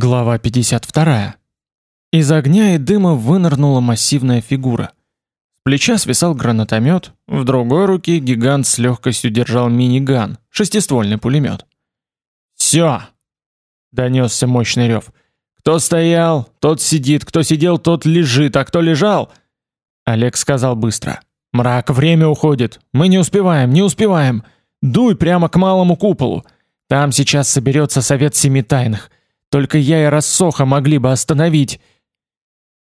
Глава 52. Из огня и дыма вынырнула массивная фигура. С плеча свисал гранатомет, в другой руке гигант с легкостью держал мини-ган, шестиствольный пулемет. «Все!» — донесся мощный рев. «Кто стоял, тот сидит, кто сидел, тот лежит, а кто лежал...» Олег сказал быстро. «Мрак, время уходит. Мы не успеваем, не успеваем. Дуй прямо к малому куполу. Там сейчас соберется совет семи тайных. Только я и Рассоха могли бы остановить.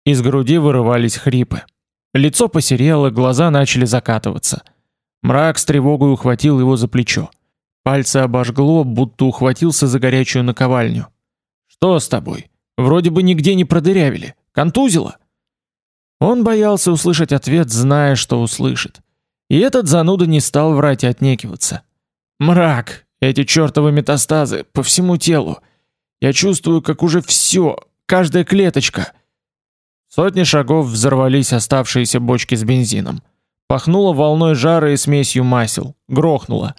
Из груди вырывались хрипы. Лицо посерело, глаза начали закатываться. Мрак с тревогой ухватил его за плечо. Пальцы обожгло, будто ухватился за горячую наковальню. Что с тобой? Вроде бы нигде не продырявили. Контузило? Он боялся услышать ответ, зная, что услышит. И этот зануда не стал врать и отнекиваться. Мрак, эти чёртовы метастазы по всему телу. Я чувствую, как уже все, каждая клеточка. Сотни шагов взорвались оставшиеся бочки с бензином. Пахнуло волной жара и смесью масел, грохнуло.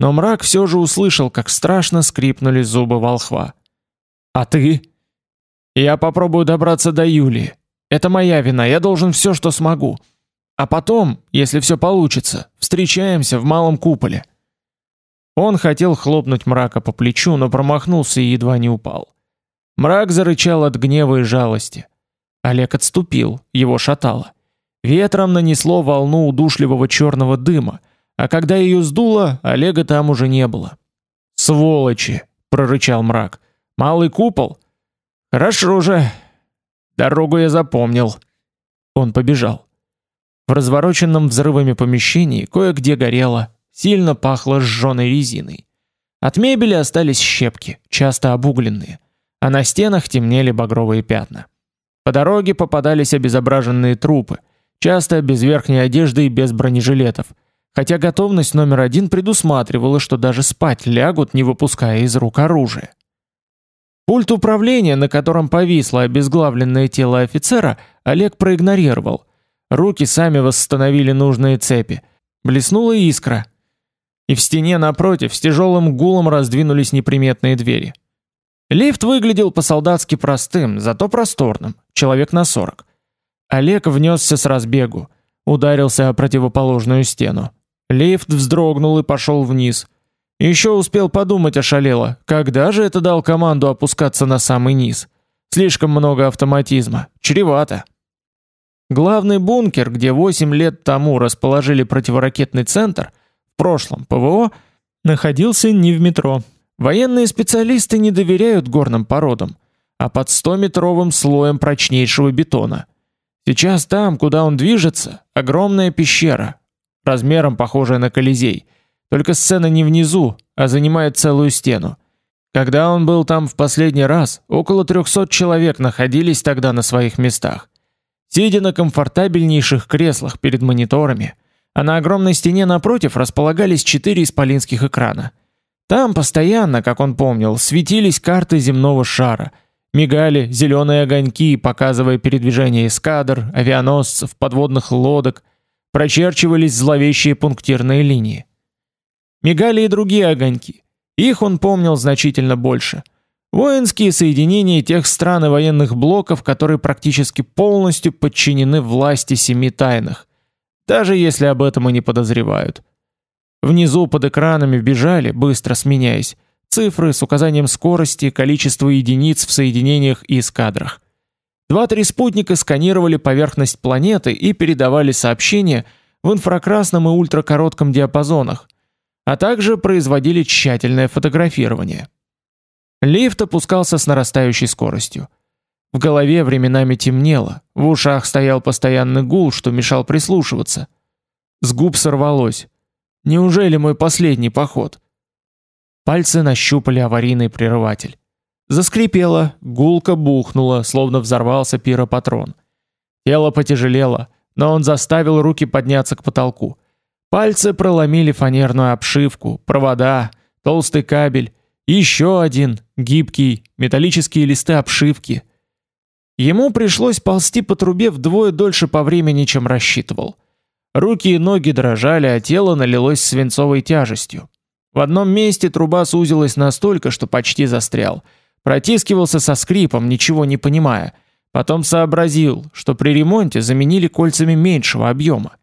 Но мрак все же услышал, как страшно скрипнули зубы волхва. А ты? Я попробую добраться до Юлии. Это моя вина, я должен все, что смогу. А потом, если все получится, встречаемся в малом куполе. Он хотел хлопнуть мрака по плечу, но промахнулся и едва не упал. Мрак зарычал от гнева и жалости. Олег отступил, его шатало. Ветром нанесло волну удушливого черного дыма, а когда ее сдуло, Олега там уже не было. Сволочи, прорычал мрак. Малый купол? Хорошо же. Дорогу я запомнил. Он побежал. В развороченном взрывами помещении кое-где горело, Сильно пахло сжёной резиной. От мебели остались щепки, часто обугленные, а на стенах темнели багровые пятна. По дороге попадались обезображенные трупы, часто без верхней одежды и без бронежилетов, хотя готовность номер один предусматривала, что даже спать лягут, не выпуская из рук оружие. Пульт управления, на котором повисло обезглавленное тело офицера, Олег проигнорировал. Руки сами восстановили нужные цепи. Блеснула искра, и в стене напротив с тяжелым гулом раздвинулись неприметные двери. Лифт выглядел по-солдатски простым, зато просторным, человек на сорок. Олег внесся с разбегу, ударился о противоположную стену. Лифт вздрогнул и пошел вниз. Еще успел подумать ошалело, когда же это дал команду опускаться на самый низ. Слишком много автоматизма, чревато. Главный бункер, где 8 лет тому расположили противоракетный центр, прошлом ПВО находился не в метро. Военные специалисты не доверяют горным породам, а под 100-метровым слоем прочнейшего бетона. Сейчас там, куда он движется, огромная пещера, размером похожая на Колизей. Только сцена не внизу, а занимает целую стену. Когда он был там в последний раз, около 300 человек находились тогда на своих местах. Сидя на комфортабельнейших креслах перед мониторами, а на огромной стене напротив располагались четыре исполинских экрана. Там постоянно, как он помнил, светились карты земного шара, мигали зеленые огоньки, показывая передвижение эскадр, авианосцев, подводных лодок, прочерчивались зловещие пунктирные линии. Мигали и другие огоньки. Их он помнил значительно больше. Воинские соединения тех стран и военных блоков, которые практически полностью подчинены власти семи тайных даже если об этом и не подозревают. Внизу под экранами бежали, быстро сменяясь, цифры с указанием скорости, количества единиц в соединениях и эскадрах. Два-три спутника сканировали поверхность планеты и передавали сообщения в инфракрасном и ультракоротком диапазонах, а также производили тщательное фотографирование. Лифт опускался с нарастающей скоростью. В голове временами темнело, в ушах стоял постоянный гул, что мешал прислушиваться. С губ сорвалось: "Неужели мой последний поход?" Пальцы нащупали аварийный прерыватель. Заскрипело, гулко бухнуло, словно взорвался пиропатрон. Тело потяжелело, но он заставил руки подняться к потолку. Пальцы проломили фанерную обшивку, провода, толстый кабель, еще один, гибкий, металлические листы обшивки. Ему пришлось ползти по трубе вдвое дольше по времени, чем рассчитывал. Руки и ноги дрожали, а тело налилось свинцовой тяжестью. В одном месте труба сузилась настолько, что почти застрял. Протискивался со скрипом, ничего не понимая. Потом сообразил, что при ремонте заменили кольцами меньшего объема.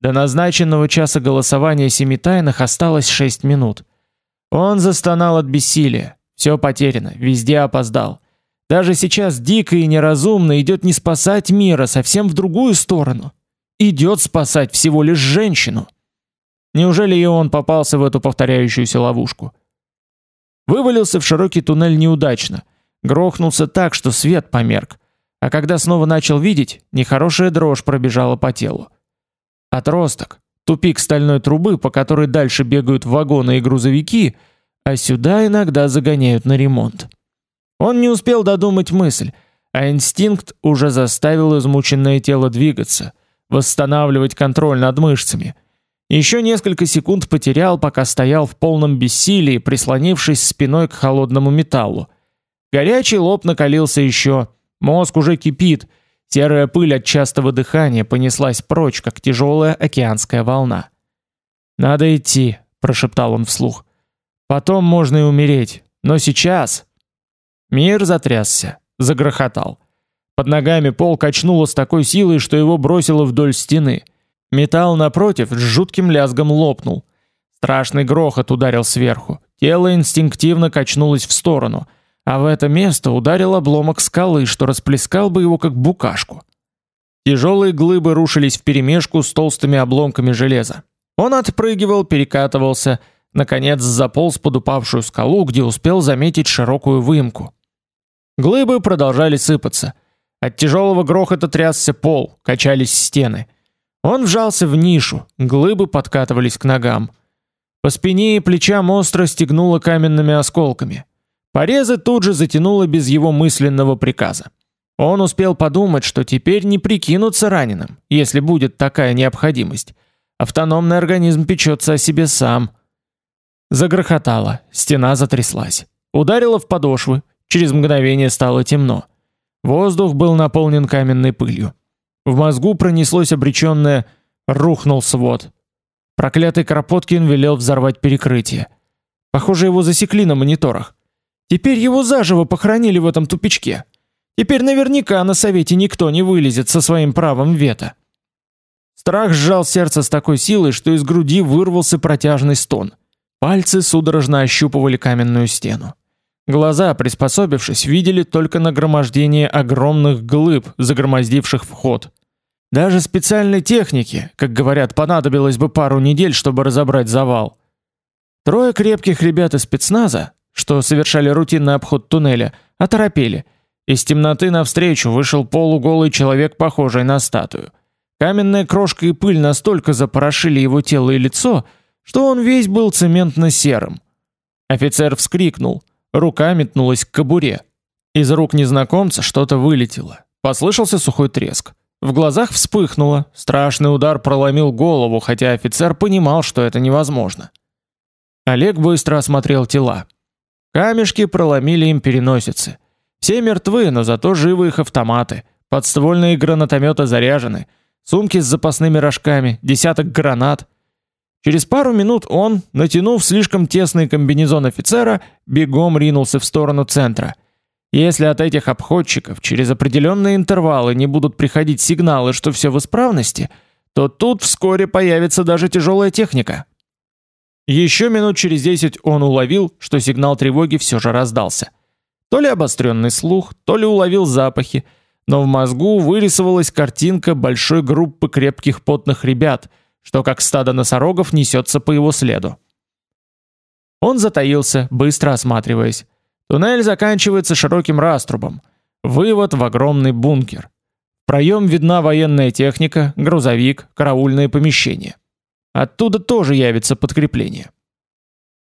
До назначенного часа голосования семи тайных осталось шесть минут. Он застонал от бессилия. Все потеряно, везде опоздал. Даже сейчас дико и неразумно идет не спасать мира, совсем в другую сторону. Идет спасать всего лишь женщину. Неужели и он попался в эту повторяющуюся ловушку? Вывалился в широкий туннель неудачно, грохнулся так, что свет померк. А когда снова начал видеть, нехорошая дрожь пробежала по телу. Отросток, тупик стальной трубы, по которой дальше бегают вагоны и грузовики, а сюда иногда загоняют на ремонт. Он не успел додумать мысль, а инстинкт уже заставил измученное тело двигаться, восстанавливать контроль над мышцами. Еще несколько секунд потерял, пока стоял в полном бессилии, прислонившись спиной к холодному металлу. Горячий лоб накалился еще, мозг уже кипит, серая пыль от частого дыхания понеслась прочь, как тяжелая океанская волна. «Надо идти», — прошептал он вслух. «Потом можно и умереть, но сейчас...» Мир затрясся, загрохотал. Под ногами пол качнуло с такой силой, что его бросило вдоль стены. Металл напротив с жутким лязгом лопнул. Страшный грохот ударил сверху. Тело инстинктивно качнулось в сторону, а в это место ударил обломок скалы, что расплескал бы его как букашку. Тяжелые глыбы рушились вперемешку с толстыми обломками железа. Он отпрыгивал, перекатывался, наконец заполз под упавшую скалу, где успел заметить широкую выемку. Глыбы продолжали сыпаться. От тяжелого грохота трясся пол, качались стены. Он вжался в нишу, глыбы подкатывались к ногам. По спине и плечам остро стегнуло каменными осколками. Порезы тут же затянуло без его мысленного приказа. Он успел подумать, что теперь не прикинуться раненым, если будет такая необходимость. Автономный организм печется о себе сам. Загрохотало, стена затряслась. Ударило в подошвы, Через мгновение стало темно. Воздух был наполнен каменной пылью. В мозгу пронеслось обреченное «рухнул свод». Проклятый Кропоткин велел взорвать перекрытие. Похоже, его засекли на мониторах. Теперь его заживо похоронили в этом тупичке. Теперь наверняка на совете никто не вылезет со своим правом вето. Страх сжал сердце с такой силой, что из груди вырвался протяжный стон. Пальцы судорожно ощупывали каменную стену. Глаза, приспособившись, видели только нагромождение огромных глыб, загромоздивших вход. Даже специальной технике, как говорят, понадобилось бы пару недель, чтобы разобрать завал. Трое крепких ребят из спецназа, что совершали рутинный обход туннеля, оторопели. Из темноты навстречу вышел полуголый человек, похожий на статую. Каменная крошка и пыль настолько запорошили его тело и лицо, что он весь был цементно-серым. Офицер вскрикнул — Рука метнулась к кобуре. Из рук незнакомца что-то вылетело. Послышался сухой треск. В глазах вспыхнуло, страшный удар проломил голову, хотя офицер понимал, что это невозможно. Олег быстро осмотрел тела. Камешки проломили им переносицы. Все мертвы, но зато живы их автоматы. Подствольные гранатометы заряжены. Сумки с запасными рожками, десяток гранат. Через пару минут он, натянув слишком тесный комбинезон офицера, бегом ринулся в сторону центра. Если от этих обходчиков через определенные интервалы не будут приходить сигналы, что все в исправности, то тут вскоре появится даже тяжелая техника. Еще минут через десять он уловил, что сигнал тревоги все же раздался. То ли обостренный слух, то ли уловил запахи, но в мозгу вырисовалась картинка большой группы крепких потных ребят – что как стадо носорогов несется по его следу. Он затаился, быстро осматриваясь. Туннель заканчивается широким раструбом. Вывод в огромный бункер. В проем видна военная техника, грузовик, караульные помещения. Оттуда тоже явится подкрепление.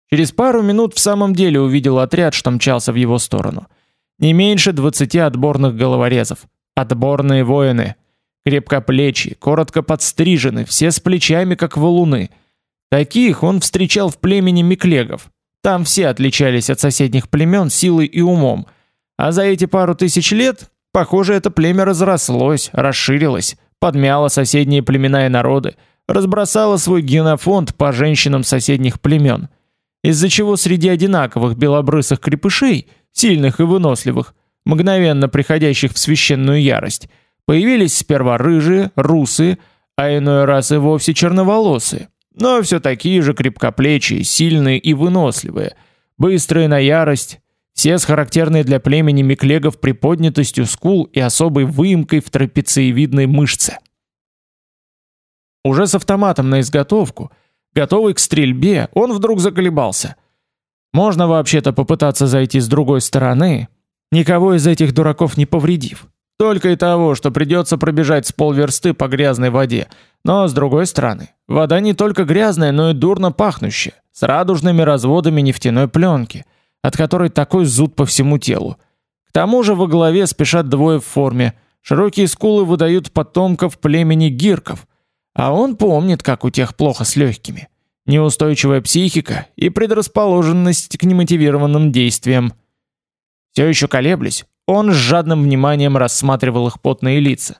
Через пару минут в самом деле увидел отряд, что мчался в его сторону. Не меньше двадцати отборных головорезов. Отборные воины, Крепкоплечие, коротко подстрижены, все с плечами как валуны. Таких он встречал в племени Миклегов. Там все отличались от соседних племен силой и умом. А за эти пару тысяч лет, похоже, это племя разрослось, расширилось, подмяло соседние племена и народы, разбросало свой генофонд по женщинам соседних племен. Из-за чего среди одинаковых белобрысых крепышей сильных и выносливых, мгновенно приходящих в священную ярость, появились сперва рыжие, русые, а иной раз и вовсе черноволосые, но все такие же крепкоплечие, сильные и выносливые, быстрые на ярость, все с характерной для племени миклегов приподнятостью скул и особой выемкой в трапециевидной мышце. Уже с автоматом на изготовку, готовый к стрельбе, он вдруг заколебался. Можно вообще-то попытаться зайти с другой стороны, никого из этих дураков не повредив. Только и того, что придется пробежать с полверсты по грязной воде. Но с другой стороны, вода не только грязная, но и дурно пахнущая, с радужными разводами нефтяной пленки, от которой такой зуд по всему телу. К тому же во главе спешат двое в форме. Широкие скулы выдают потомков племени гирков, а он помнит, как у тех плохо с легкими. Неустойчивая психика и предрасположенность к немотивированным действиям. Все еще колеблясь, он с жадным вниманием рассматривал их потные лица.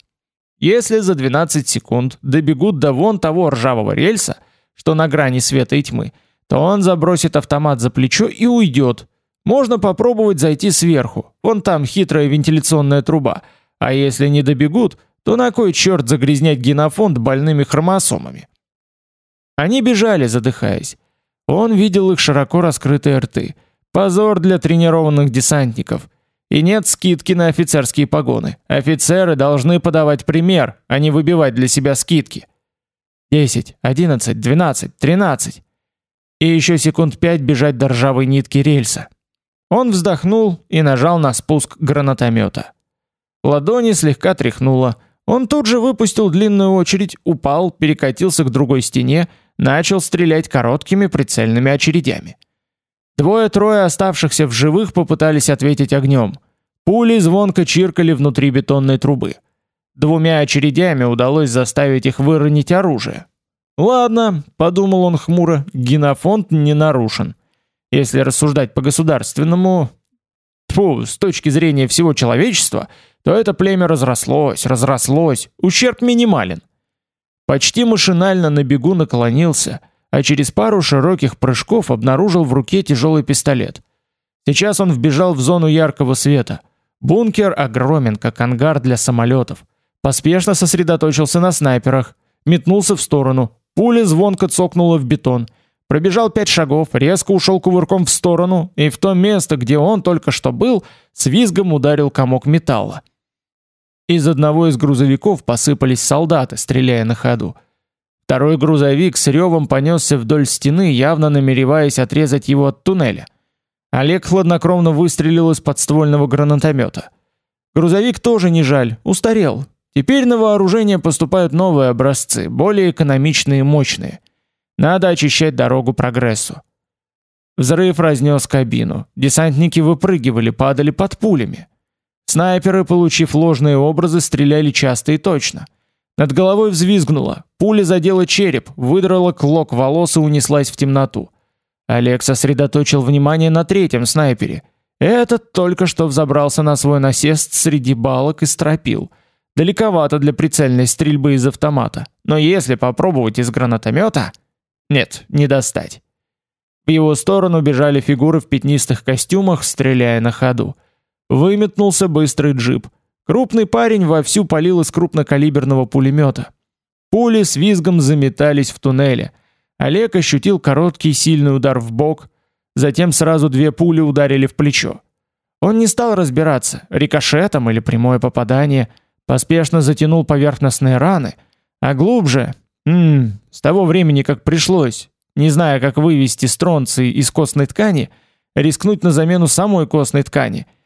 Если за 12 секунд добегут до вон того ржавого рельса, что на грани света и тьмы, то он забросит автомат за плечо и уйдет. Можно попробовать зайти сверху. Вон там хитрая вентиляционная труба. А если не добегут, то на кой черт загрязнять генофонд больными хромосомами? Они бежали, задыхаясь. Он видел их широко раскрытые рты. Позор для тренированных десантников. И нет скидки на офицерские погоны. Офицеры должны подавать пример, а не выбивать для себя скидки. 10, 11, 12, 13. И еще секунд пять бежать до ржавой нитки рельса. Он вздохнул и нажал на спуск гранатомета. Ладони слегка тряхнуло. Он тут же выпустил длинную очередь, упал, перекатился к другой стене, начал стрелять короткими прицельными очередями. Двое-трое оставшихся в живых попытались ответить огнем. Пули звонко чиркали внутри бетонной трубы. Двумя очередями удалось заставить их выронить оружие. Ладно, подумал он хмуро, генофонд не нарушен. Если рассуждать по-государственному, тьфу, с точки зрения всего человечества, то это племя разрослось, разрослось, ущерб минимален. Почти машинально на бегу наклонился – а через пару широких прыжков обнаружил в руке тяжелый пистолет. Сейчас он вбежал в зону яркого света. Бункер огромен, как ангар для самолетов. Поспешно сосредоточился на снайперах, метнулся в сторону. Пуля звонко цокнула в бетон. Пробежал пять шагов, резко ушел кувырком в сторону, и в то место, где он только что был, с визгом ударил комок металла. Из одного из грузовиков посыпались солдаты, стреляя на ходу. Второй грузовик с ревом понесся вдоль стены, явно намереваясь отрезать его от туннеля. Олег хладнокровно выстрелил из подствольного гранатомета. Грузовик тоже не жаль, устарел. Теперь на вооружение поступают новые образцы, более экономичные и мощные. Надо очищать дорогу прогрессу. Взрыв разнес кабину. Десантники выпрыгивали, падали под пулями. Снайперы, получив ложные образы, стреляли часто и точно. Над головой взвизгнуло. Пуля задела череп, выдрала клок волос и унеслась в темноту. Олег сосредоточил внимание на третьем снайпере. Этот только что взобрался на свой насест среди балок и стропил. Далековато для прицельной стрельбы из автомата, но если попробовать из гранатомета, нет, не достать. В его сторону бежали фигуры в пятнистых костюмах, стреляя на ходу. Выметнулся быстрый джип. Крупный парень вовсю палил из крупнокалиберного пулемета. Пули с визгом заметались в туннеле. Олег ощутил короткий сильный удар в бок, затем сразу две пули ударили в плечо. Он не стал разбираться, рикошетом или прямое попадание, поспешно затянул поверхностные раны, а глубже, м с того времени, как пришлось, не зная, как вывести стронций из костной ткани, рискнуть на замену самой костной ткани –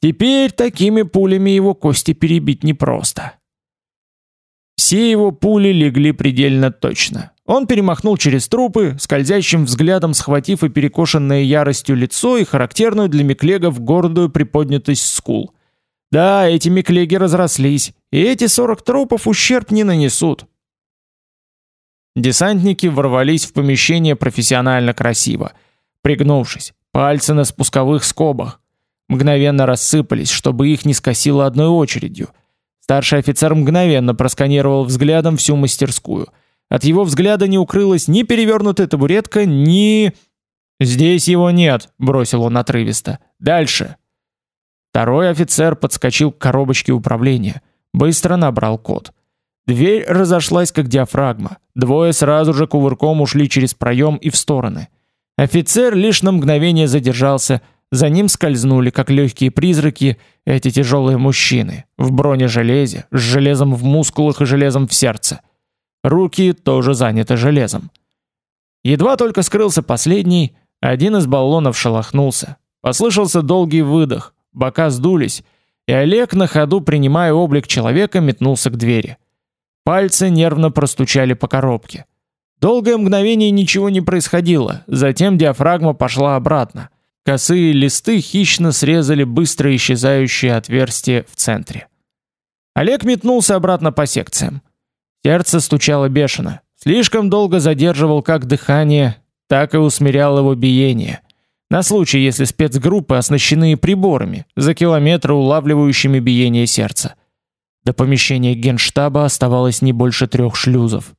Теперь такими пулями его кости перебить непросто. Все его пули легли предельно точно. Он перемахнул через трупы, скользящим взглядом схватив и перекошенное яростью лицо и характерную для миклегов гордую приподнятость скул. Да, эти миклеги разрослись, и эти 40 трупов ущерб не нанесут. Десантники ворвались в помещение профессионально красиво, пригнувшись, пальцы на спусковых скобах, мгновенно рассыпались, чтобы их не скосило одной очередью. Старший офицер мгновенно просканировал взглядом всю мастерскую. От его взгляда не укрылась ни перевернутая табуретка, ни... «Здесь его нет», — бросил он отрывисто. «Дальше». Второй офицер подскочил к коробочке управления, быстро набрал код. Дверь разошлась как диафрагма. Двое сразу же кувырком ушли через проем и в стороны. Офицер лишь на мгновение задержался, за ним скользнули, как легкие призраки, эти тяжелые мужчины в бронежелезе, с железом в мускулах и железом в сердце. Руки тоже заняты железом. Едва только скрылся последний, один из баллонов шелохнулся. Послышался долгий выдох, бока сдулись, и Олег на ходу, принимая облик человека, метнулся к двери. Пальцы нервно простучали по коробке. Долгое мгновение ничего не происходило, затем диафрагма пошла обратно. Косые листы хищно срезали быстро исчезающее отверстие в центре. Олег метнулся обратно по секциям. Сердце стучало бешено. Слишком долго задерживал как дыхание, так и усмирял его биение. На случай, если спецгруппы оснащены приборами, за километры улавливающими биение сердца. До помещения Генштаба оставалось не больше трех шлюзов.